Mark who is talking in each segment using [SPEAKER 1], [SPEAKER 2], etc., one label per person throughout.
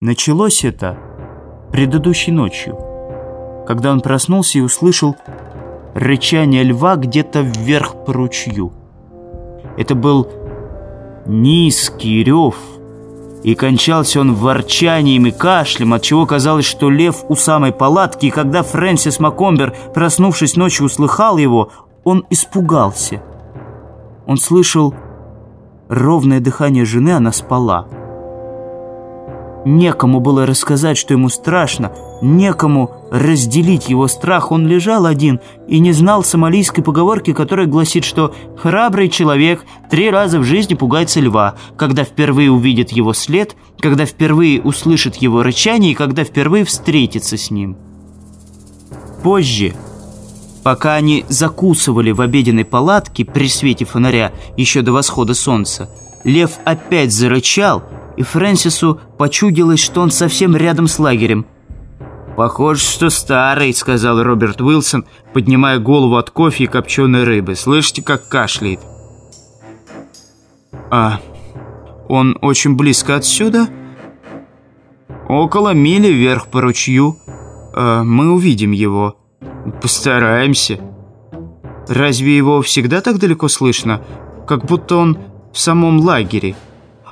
[SPEAKER 1] Началось это предыдущей ночью, когда он проснулся и услышал рычание льва где-то вверх по ручью. Это был низкий рев, и кончался он ворчанием и кашлем, отчего казалось, что лев у самой палатки, и когда Фрэнсис Макомбер, проснувшись ночью, услыхал его, он испугался. Он слышал ровное дыхание жены, она спала. Некому было рассказать, что ему страшно, некому разделить его страх. Он лежал один и не знал сомалийской поговорки, которая гласит, что храбрый человек три раза в жизни пугается льва, когда впервые увидит его след, когда впервые услышит его рычание и когда впервые встретится с ним. Позже, пока они закусывали в обеденной палатке при свете фонаря еще до восхода солнца, лев опять зарычал – и Фрэнсису почудилось, что он совсем рядом с лагерем. «Похоже, что старый», — сказал Роберт Уилсон, поднимая голову от кофе и копченой рыбы. «Слышите, как кашляет?» «А он очень близко отсюда?» «Около мили вверх по ручью. А, мы увидим его. Постараемся». «Разве его всегда так далеко слышно? Как будто он в самом лагере».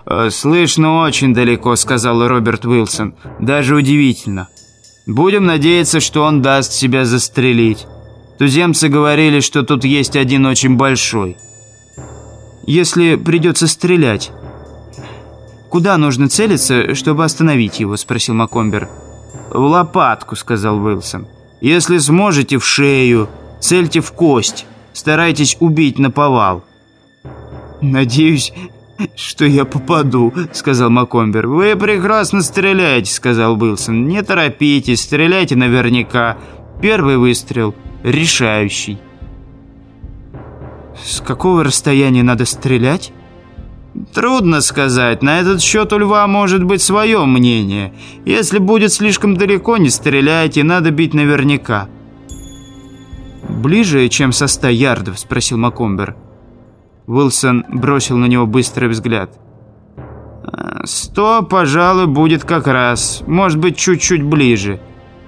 [SPEAKER 1] Э, «Слышно очень далеко», — сказал Роберт Уилсон. «Даже удивительно. Будем надеяться, что он даст себя застрелить. Туземцы говорили, что тут есть один очень большой. Если придется стрелять, куда нужно целиться, чтобы остановить его?» — спросил Макомбер. «В лопатку», — сказал Уилсон. «Если сможете, в шею. Цельте в кость. Старайтесь убить на повал». «Надеюсь, «Что я попаду», — сказал Макомбер. «Вы прекрасно стреляете», — сказал Уилсон. «Не торопитесь, стреляйте наверняка. Первый выстрел решающий». «С какого расстояния надо стрелять?» «Трудно сказать. На этот счет у льва может быть свое мнение. Если будет слишком далеко, не стреляйте, надо бить наверняка». «Ближе, чем со ста ярдов?» – спросил Макомбер. Уилсон бросил на него быстрый взгляд. «Сто, пожалуй, будет как раз. Может быть, чуть-чуть ближе.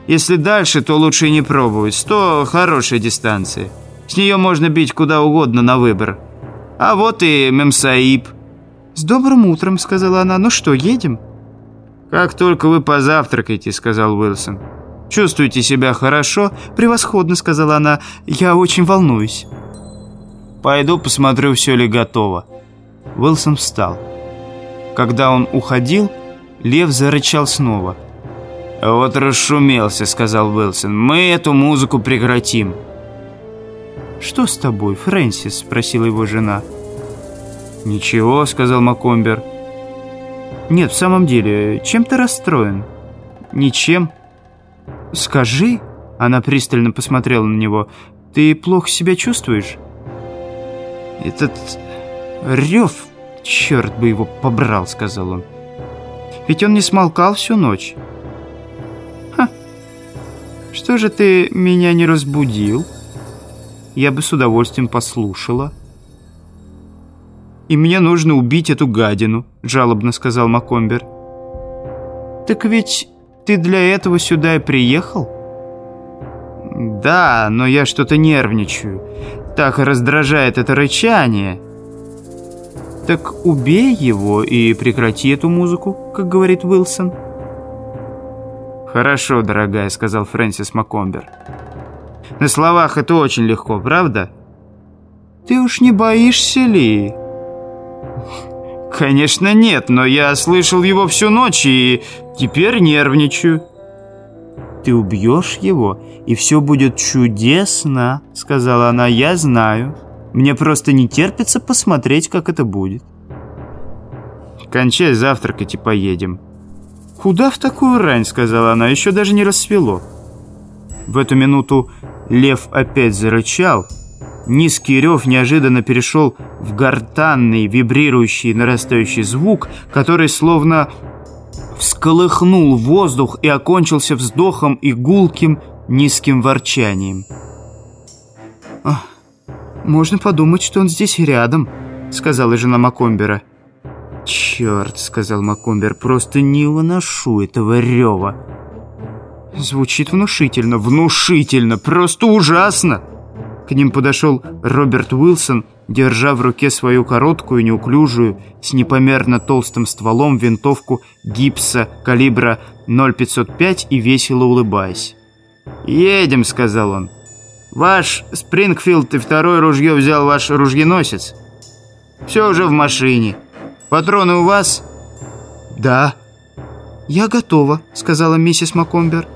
[SPEAKER 1] Если дальше, то лучше не пробовать. Сто – хорошая дистанция. С нее можно бить куда угодно на выбор. А вот и Мемсаиб». «С добрым утром», – сказала она. «Ну что, едем?» «Как только вы позавтракаете», – сказал Уилсон. «Чувствуете себя хорошо?» «Превосходно», – сказала она. «Я очень волнуюсь». Пойду посмотрю, все ли готово». Уилсон встал. Когда он уходил, лев зарычал снова. «Вот расшумелся», — сказал Уилсон. «Мы эту музыку прекратим». «Что с тобой, Фрэнсис?» — спросила его жена. «Ничего», — сказал Макомбер. «Нет, в самом деле, чем ты расстроен?» «Ничем». «Скажи», — она пристально посмотрела на него, «ты плохо себя чувствуешь?» «Этот рев, черт бы его побрал», — сказал он. «Ведь он не смолкал всю ночь». «Ха! Что же ты меня не разбудил?» «Я бы с удовольствием послушала». «И мне нужно убить эту гадину», — жалобно сказал Макомбер. «Так ведь ты для этого сюда и приехал?» «Да, но я что-то нервничаю так раздражает это рычание. Так убей его и прекрати эту музыку, как говорит Уилсон. «Хорошо, дорогая», — сказал Фрэнсис Макомбер. «На словах это очень легко, правда?» «Ты уж не боишься ли?» «Конечно нет, но я слышал его всю ночь и теперь нервничаю». «Ты убьешь его, и все будет чудесно», — сказала она, — «я знаю. Мне просто не терпится посмотреть, как это будет». «Кончай завтракать и поедем». «Куда в такую рань?» — сказала она, — «еще даже не рассвело». В эту минуту лев опять зарычал. Низкий рев неожиданно перешел в гортанный, вибрирующий, нарастающий звук, который словно всколыхнул воздух и окончился вздохом и гулким низким ворчанием. «Можно подумать, что он здесь рядом», — сказала жена Макомбера. «Чш, «Черт», — сказал Макомбер, — «просто не выношу этого рева». Звучит внушительно, внушительно, просто ужасно. К ним подошел Роберт Уилсон, держа в руке свою короткую, неуклюжую, с непомерно толстым стволом винтовку гипса калибра 0,505 и весело улыбаясь. «Едем», — сказал он. «Ваш Спрингфилд и второе ружье взял ваш ружьеносец. Все уже в машине. Патроны у вас?»
[SPEAKER 2] «Да». «Я готова», — сказала миссис Макомбер.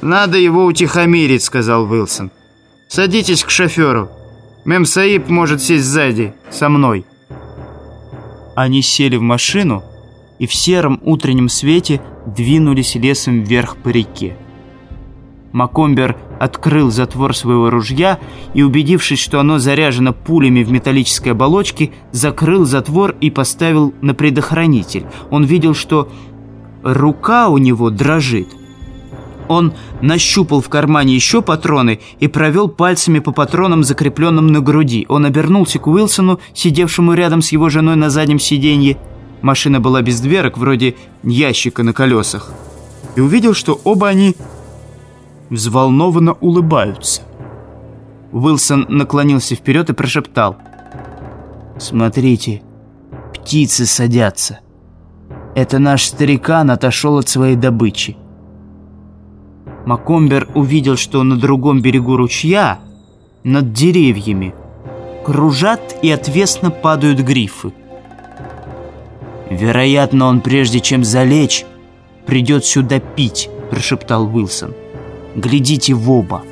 [SPEAKER 1] «Надо его утихомирить», — сказал Уилсон. «Садитесь к шоферу. Мем Саиб может сесть сзади, со мной». Они сели в машину и в сером утреннем свете двинулись лесом вверх по реке. Макомбер открыл затвор своего ружья и, убедившись, что оно заряжено пулями в металлической оболочке, закрыл затвор и поставил на предохранитель. Он видел, что рука у него дрожит. Он нащупал в кармане еще патроны и провел пальцами по патронам, закрепленным на груди. Он обернулся к Уилсону, сидевшему рядом с его женой на заднем сиденье. Машина была без дверок, вроде ящика на колесах. И увидел, что оба они взволнованно улыбаются. Уилсон наклонился вперед и прошептал. «Смотрите, птицы садятся. Это наш старикан отошел от своей добычи». Макомбер увидел, что на другом берегу ручья, над деревьями, кружат и отвесно падают грифы. «Вероятно, он, прежде чем залечь, придет сюда пить», – прошептал Уилсон. Глядите в оба.